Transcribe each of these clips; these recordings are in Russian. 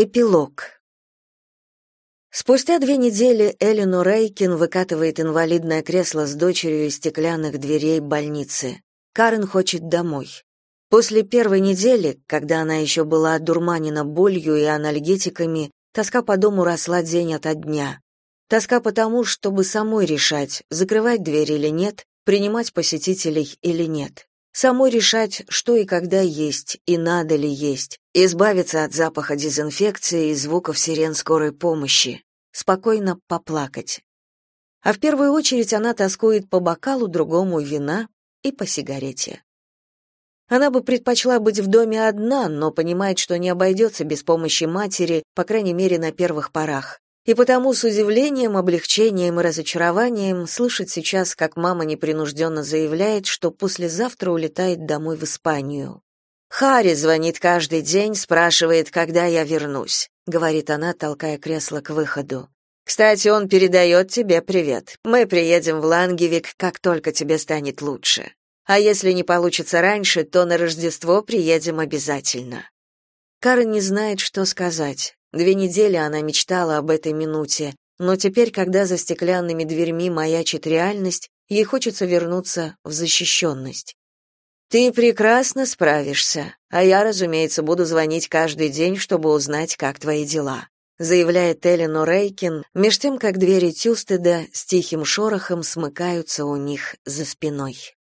Эпилог. Спустя две недели Элину Рейкин выкатывает инвалидное кресло с дочерью из стеклянных дверей больницы. Карен хочет домой. После первой недели, когда она еще была одурманена болью и анальгетиками, тоска по дому росла день ото дня. Тоска по тому, чтобы самой решать, закрывать дверь или нет, принимать посетителей или нет самой решать, что и когда есть, и надо ли есть, избавиться от запаха дезинфекции и звуков сирен скорой помощи, спокойно поплакать. А в первую очередь она тоскует по бокалу другому вина и по сигарете. Она бы предпочла быть в доме одна, но понимает, что не обойдется без помощи матери, по крайней мере, на первых порах и потому с удивлением, облегчением и разочарованием слышит сейчас, как мама непринужденно заявляет, что послезавтра улетает домой в Испанию. «Харри звонит каждый день, спрашивает, когда я вернусь», — говорит она, толкая кресло к выходу. «Кстати, он передает тебе привет. Мы приедем в Лангевик, как только тебе станет лучше. А если не получится раньше, то на Рождество приедем обязательно». Карен не знает, что сказать. Две недели она мечтала об этой минуте, но теперь, когда за стеклянными дверьми маячит реальность, ей хочется вернуться в защищенность. «Ты прекрасно справишься, а я, разумеется, буду звонить каждый день, чтобы узнать, как твои дела», заявляет Эллен Рейкин, меж тем, как двери Тюстеда с тихим шорохом смыкаются у них за спиной.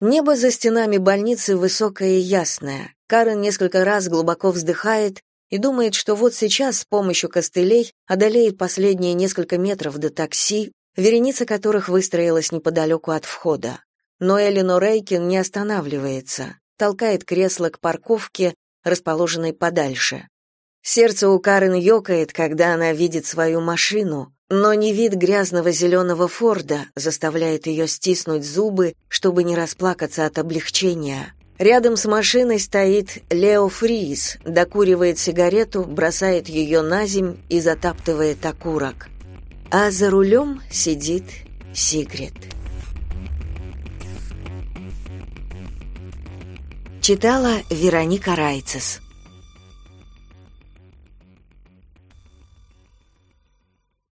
Небо за стенами больницы высокое и ясное. Карен несколько раз глубоко вздыхает и думает, что вот сейчас с помощью костылей одолеет последние несколько метров до такси, вереница которых выстроилась неподалеку от входа. Но Элинор Рейкин не останавливается, толкает кресло к парковке, расположенной подальше. Сердце у Карен ёкает, когда она видит свою машину, но не вид грязного зеленого Форда заставляет ее стиснуть зубы, чтобы не расплакаться от облегчения. Рядом с машиной стоит Лео Фриз, докуривает сигарету, бросает ее на земь и затаптывает окурок. А за рулем сидит Сигрид. Читала Вероника Райцес.